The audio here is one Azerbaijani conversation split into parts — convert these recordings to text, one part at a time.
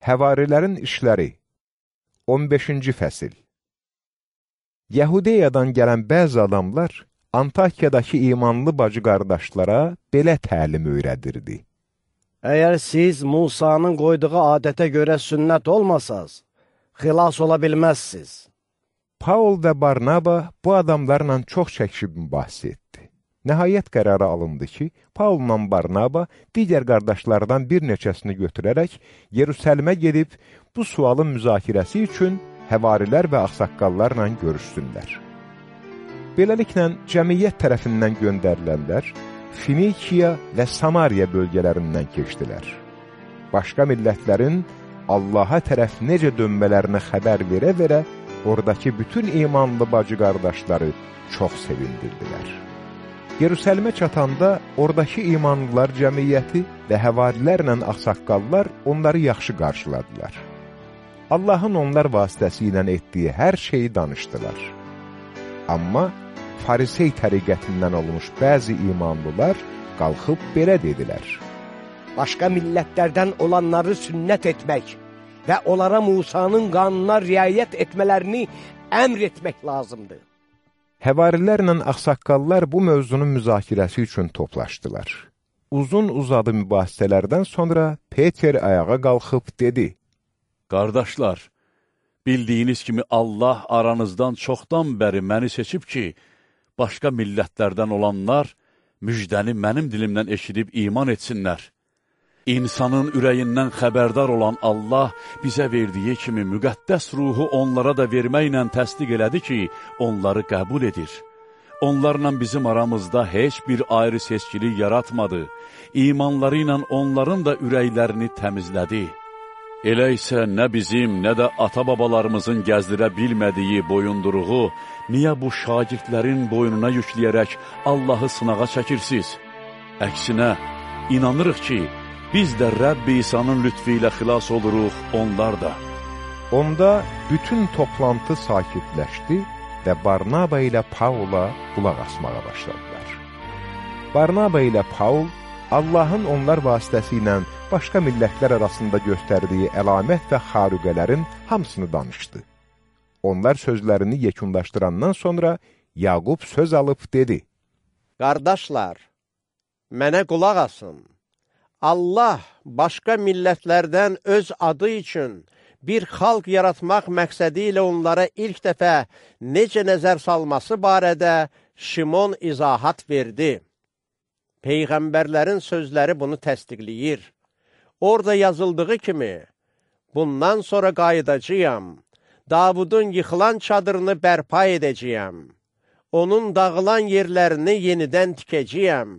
Həvarilərin işləri 15-ci fəsil Yəhudiyadan gələn bəzi adamlar Antakiyadakı imanlı bacı qardaşlara belə təlim öyrədirdi. Əgər siz Musanın qoyduğu adətə görə sünnət olmasaz, xilas ola bilməzsiz. Paul və Barnaba bu adamlarla çox çəkişib mübahisə etdi. Nəhayət qərarı alındı ki, Paulla Barnaba digər qardaşlardan bir neçəsini götürərək Yerusəlimə gedib bu sualın müzakirəsi üçün həvarilər və axsaqqallarla görüşsünlər. Beləliklə, cəmiyyət tərəfindən göndərilənlər Finikiya və Samariya bölgələrindən keçdilər. Başqa millətlərin Allaha tərəf necə dönmələrini xəbər verə-verə, oradakı bütün imanlı bacı qardaşları çox sevindirdilər. Yerusəlimə çatanda oradakı imanlılar cəmiyyəti və həvarilərlə axsaqqallar onları yaxşı qarşıladılar. Allahın onlar vasitəsi ilə etdiyi hər şeyi danışdılar. Amma farisey təriqətindən olmuş bəzi imanlılar qalxıb belə dedilər. Başqa millətlərdən olanları sünnət etmək və onlara Musanın qanuna riayət etmələrini əmr etmək lazımdır. Həvarilərlə axsaqqallar bu mövzunun müzakirəsi üçün toplaşdılar. Uzun uzadı mübahisələrdən sonra Peter ayağa qalxıb dedi, Qardaşlar, bildiyiniz kimi Allah aranızdan çoxdan bəri məni seçib ki, başqa millətlərdən olanlar müjdəni mənim dilimdən eşidib iman etsinlər. İnsanın ürəyindən xəbərdar olan Allah bizə verdiyi kimi müqəddəs ruhu onlara da verməklə təsdiq elədi ki, onları qəbul edir. Onlarla bizim aramızda heç bir ayrı seçkilik yaratmadı. İmanları ilə onların da ürəklərini təmizlədi. Elə isə nə bizim, nə də ata-babalarımızın gəzdirə bilmədiyi boyunduruğu, niyə bu şagirdlərin boynuna yükləyərək Allahı sınağa çəkirsiniz? Əksinə, inanırıq ki, Biz də Rəbb İsa'nın lütfi ilə xilas oluruq, onlar da. Onda bütün toplantı sakitləşdi və Barnaba ilə Paula qulaq asmağa başladılar. Barnaba ilə Paul Allahın onlar vasitəsi ilə başqa millətlər arasında göstərdiyi əlamət və xarüqələrin hamısını danışdı. Onlar sözlərini yekunlaşdırandan sonra Yaqub söz alıb dedi, Qardaşlar, mənə qulaq asın. Allah başqa millətlərdən öz adı üçün bir xalq yaratmaq məqsədi ilə onlara ilk dəfə necə nəzər salması barədə Şimon izahat verdi. Peyğəmbərlərin sözləri bunu təsdiqləyir. Orada yazıldığı kimi, bundan sonra qayıdacaqam, Davudun yıxılan çadırını bərpa edəcəyəm, onun dağılan yerlərini yenidən tikəcəyəm,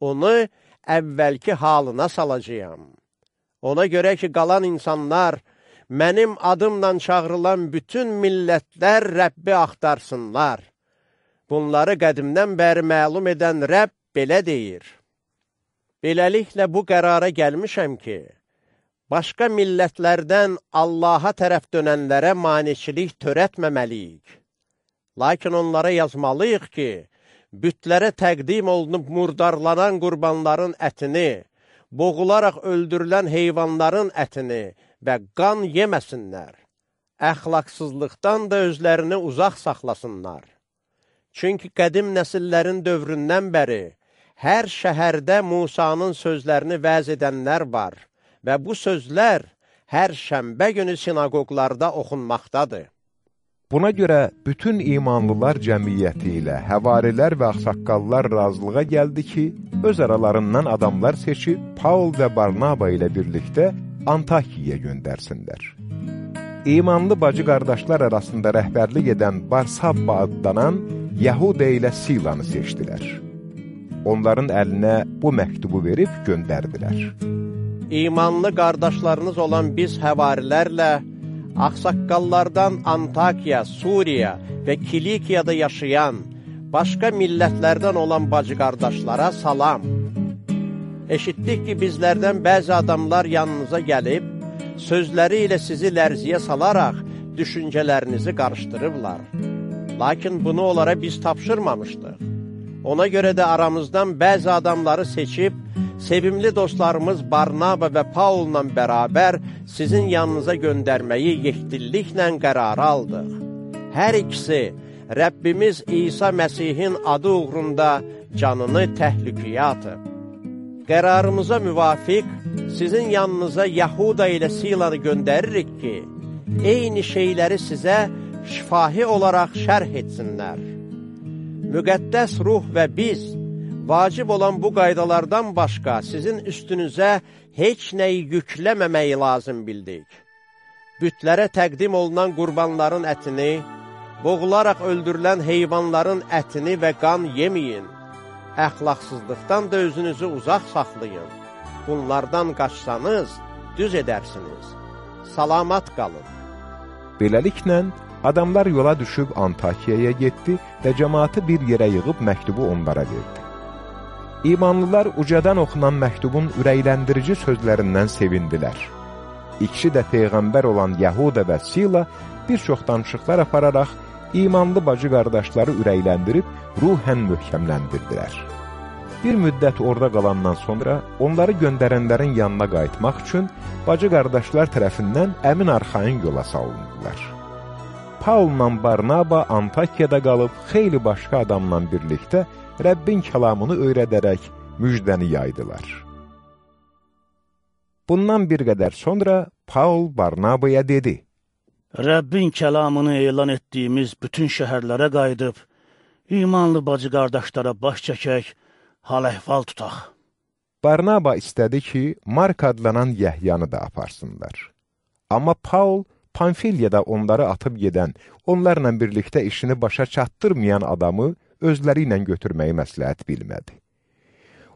onu əvvəlki halına salacağam. Ona görə ki, qalan insanlar mənim adımla çağrılan bütün millətlər Rəbbi axtarsınlar. Bunları qədimdən bəri məlum edən Rəbb belə deyir. Beləliklə bu qərara gəlmişəm ki, başqa millətlərdən Allaha tərəf dönənlərə maniçilik törətməməliyik. Lakin onlara yazmalıyıq ki, bütlərə təqdim olunub murdarlanan qurbanların ətini, boğularaq öldürülən heyvanların ətini və qan yeməsinlər. Əxlaqsızlıqdan da özlərini uzaq saxlasınlar. Çünki qədim nəsillərin dövründən bəri hər şəhərdə Musanın sözlərini vəz edənlər var və bu sözlər hər şəmbə günü sinagoglarda oxunmaqdadır. Buna görə bütün imanlılar cəmiyyəti ilə həvarilər və axsaqqallar razılığa gəldi ki, öz aralarından adamlar seçib Paul və Barnaba ilə birlikdə Antakiyaya göndərsinlər. İmanlı bacı qardaşlar arasında rəhbərlik edən Barsabba adlanan Yahuda ilə Silanı seçdilər. Onların əlinə bu məktubu verib göndərdilər. İmanlı qardaşlarınız olan biz həvarilərlə Aksaqqallardan Antakiya, Suriya və Kilikiyada yaşayan, başqa millətlərdən olan bacı qardaşlara salam. Eşitdik ki, bizlərdən bəzi adamlar yanınıza gəlib, sözləri ilə sizi lərziyə salaraq düşüncələrinizi qarışdırıblar. Lakin bunu onlara biz tapşırmamışdıq. Ona görə də aramızdan bəzi adamları seçib, sevimli dostlarımız Barnaba və Paulla bərabər sizin yanınıza göndərməyi yekdilliklə qərar aldıq. Hər ikisi Rəbbimiz İsa Məsihin adı uğrunda canını təhlükəyə atıb. Qərarımıza müvafiq sizin yanınıza Yahuda ilə Silanı göndəririk ki, eyni şeyləri sizə şifahi olaraq şərh etsinlər. Müqəddəs ruh və biz, vacib olan bu qaydalardan başqa sizin üstünüzə heç nəyi yükləməməyi lazım bildik. Bütlərə təqdim olunan qurbanların ətini, boğularaq öldürülən heyvanların ətini və qan yeməyin. Əxlaqsızlıqdan da özünüzü uzaq saxlayın. Bunlardan qaçsanız, düz edərsiniz. Salamat qalın. Beləliklə, adamlar yola düşüb Antakiyaya getdi və cəmaatı bir yerə yığıb məktubu onlara verdi. İmanlılar ucadan oxunan məktubun ürəkləndirici sözlərindən sevindilər. İkisi də Peyğəmbər olan Yahuda və Sila bir çox danışıqlar apararaq imanlı bacı qardaşları ürəkləndirib ruhən möhkəmləndirdilər. Bir müddət orada qalandan sonra onları göndərənlərin yanına qayıtmaq üçün bacı qardaşlar tərəfindən əmin arxayın yola salındılar. Paulla Barnaba Antakiyada qalıb xeyli başqa adamla birlikdə Rəbbin kəlamını öyrədərək müjdəni yaydılar. Bundan bir qədər sonra Paul Barnabaya dedi, Rəbbin kəlamını elan etdiyimiz bütün şəhərlərə qayıdıb, imanlı bacı qardaşlara baş çəkək, hal-əhval tutaq. Barnaba istədi ki, Mark adlanan Yəhyanı da aparsınlar. Amma Paul Pamfilyada onları atıb gedən, onlarla birlikdə işini başa çatdırmayan adamı özləri ilə götürməyi məsləhət bilmədi.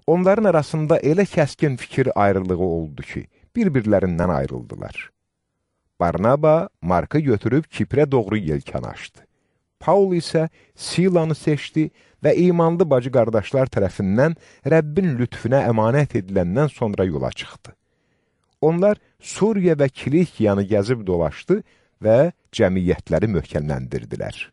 Onların arasında elə kəskin fikir ayrılığı oldu ki, bir-birlərindən ayrıldılar. Barnaba Markı götürüb Kiprə doğru yelkan açdı. Paul isə Silanı seçdi və imanlı bacı qardaşlar tərəfindən Rəbbin lütfüne əmanət ediləndən sonra yola çıxdı. Onlar Suriya və Kilikiyanı gəzib dolaşdı və cəmiyyətləri möhkəmləndirdilər.